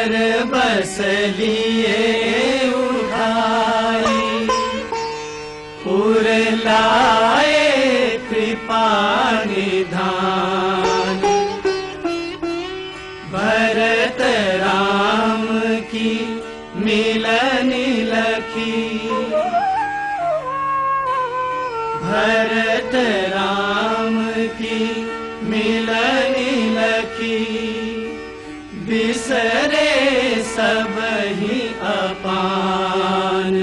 कर बस लिए उठाई पुर लाए कृपा निधान। भरत राम की मिलन भरत सब ही अपान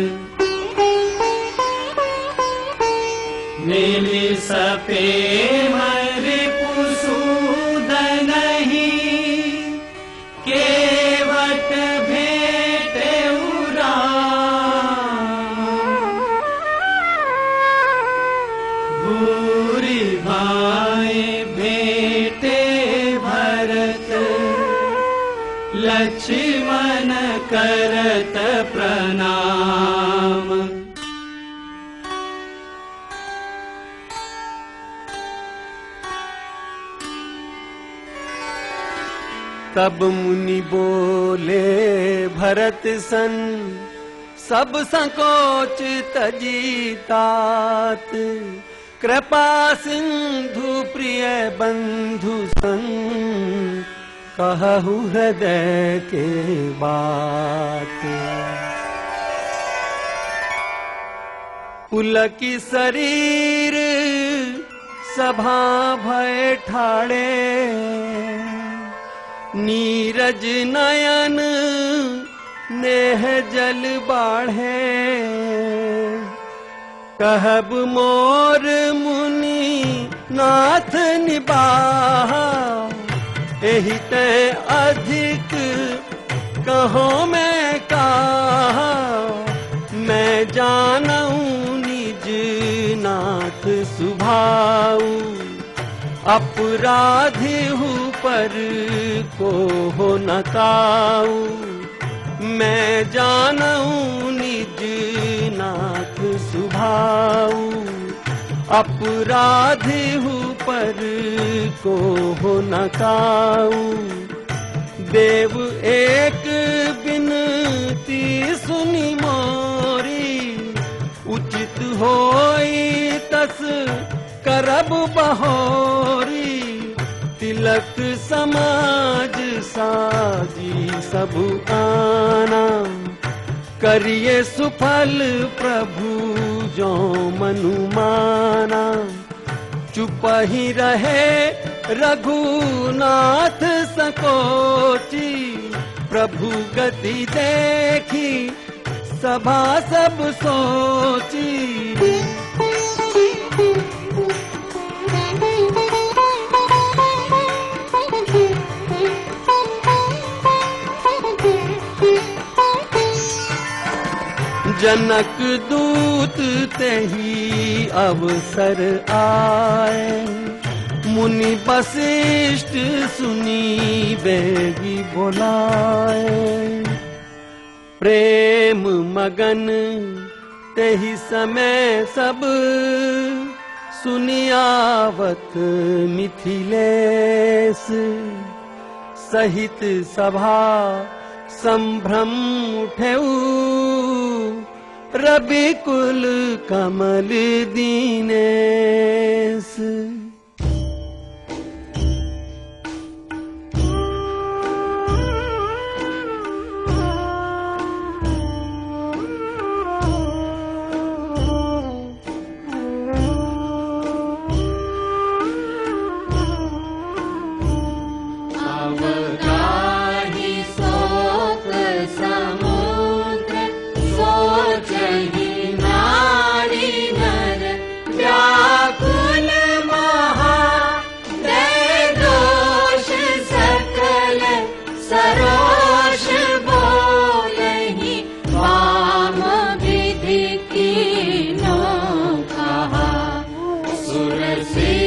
मिली सपे मरि लक्ष्मण करत प्रणाम। तब मुनि बोले भरत सन सब संकोच तजीतात। कृपा सिंधु प्रिय बंधु सन कहु हृदय के बात। पुलकी शरीर सभा भय ठाड़े। नीरज नयन नेह जल बाढ़े। कहब मोर मुनि नाथ निबाह एहि ते अधिक कहो मैं कहा? मैं जानऊं निज नाथ सुभाऊ। अपराधी हूँ पर को नकाऊ मैं जानऊं निज नाथ सुभाऊ। अपराधी हूँ पर को हो नकाऊ देव एक बिनती सुनी मोरी उचित होई तस करब बहोरी। तिलक समाज साजी सब आना करिए सुफल प्रभु जो मनुमाना चुप ही रहे रघुनाथ सकोची प्रभु गति देखी सभा सब सोची। जनक दूत तही अवसर आए। मुनि वशिष्ठ सुनी बेगी बोलाए। प्रेम मगन तही समय सब सुनियावत मिथिलेश। सहित सभा संभ्रम उठेऊ रवि कुल कमल दीनेश Resurrección.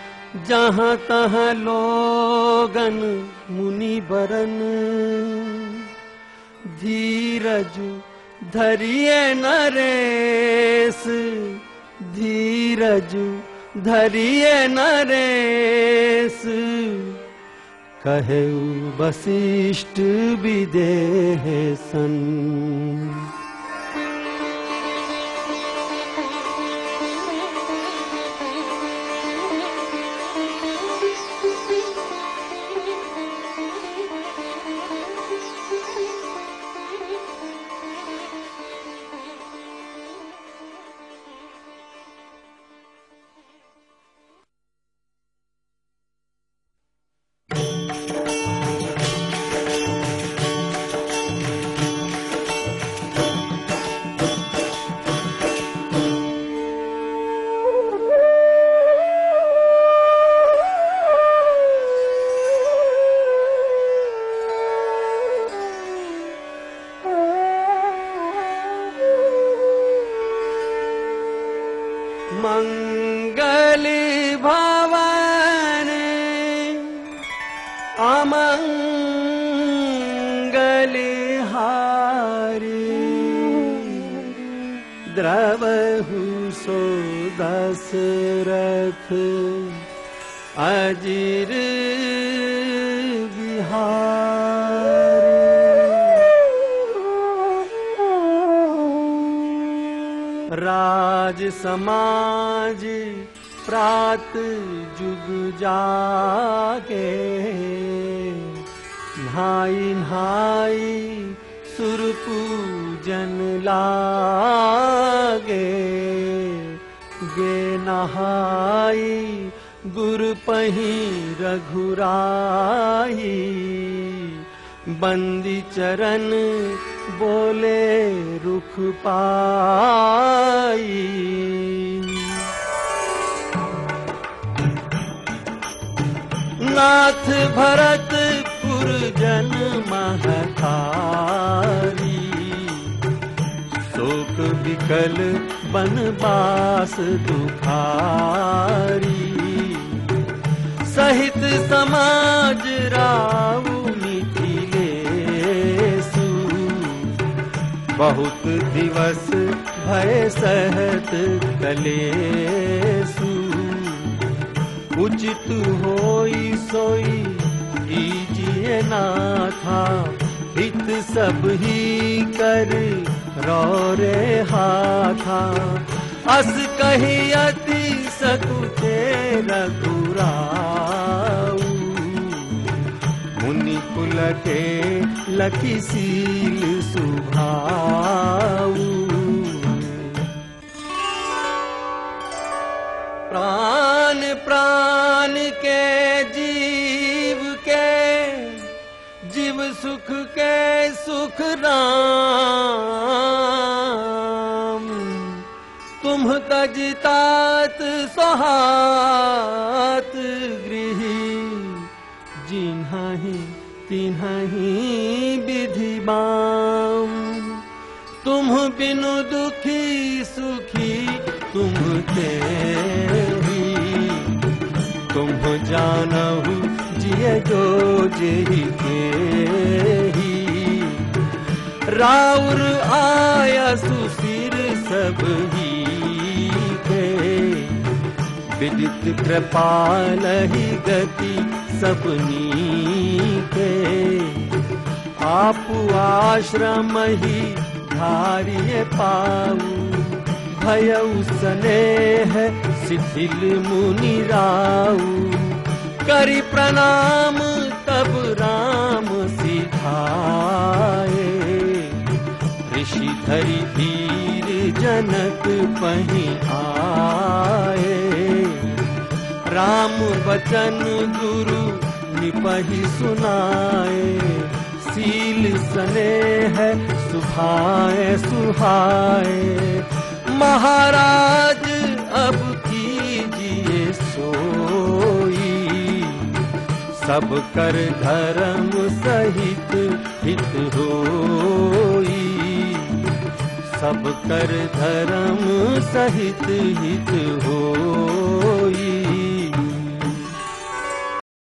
जहाँ तहाँ लोगन मुनि बरन धीरज धरिए नरेश धीरज धरिए नरेश। कहे वशिष्ठ विदेह सन अमंगल हारी द्रवहु सो दशरथ अजिर बिहारी राज समाज प्रात जुग जागे। नहाई नहाई सुर पूजन लागे। गे नहाई गुर पही रघुराई। बंदी चरण बोले रुख पाई नाथ भरत पुरजन महतारी। शोक विकल बनबास दुखारी। सहित समाज मिथिलेसु बहुत दिवस भय सहत कलेसु उचित होई सोई कीजिए नाथा हित सब ही कर रे हाथा। अस कही अति सकुचे रघुराऊ। मुनि कुल के लखी सील सुभाऊ जीव सुख के सुख राम। तुम तजतात सोहात गृह। तुम बिनु दुखी सुखी तुम तेरी। तुम जिय जो जेहि के राउर आया सुसिर सब ही के। विदित कृपाल ही गति सबनी के। आप आश्रम ही धारिय पाऊ। भय स्नेह शिथिल मुनि राऊ करी प्रणाम तब राम सिधाए ऋषि धरि आए राम वचन गुरु निपहि सुनाए सील स्नेह सुभाए सुहाए महाराज सब कर धर्म सहित हित होई। सब कर धर्म सहित हित होई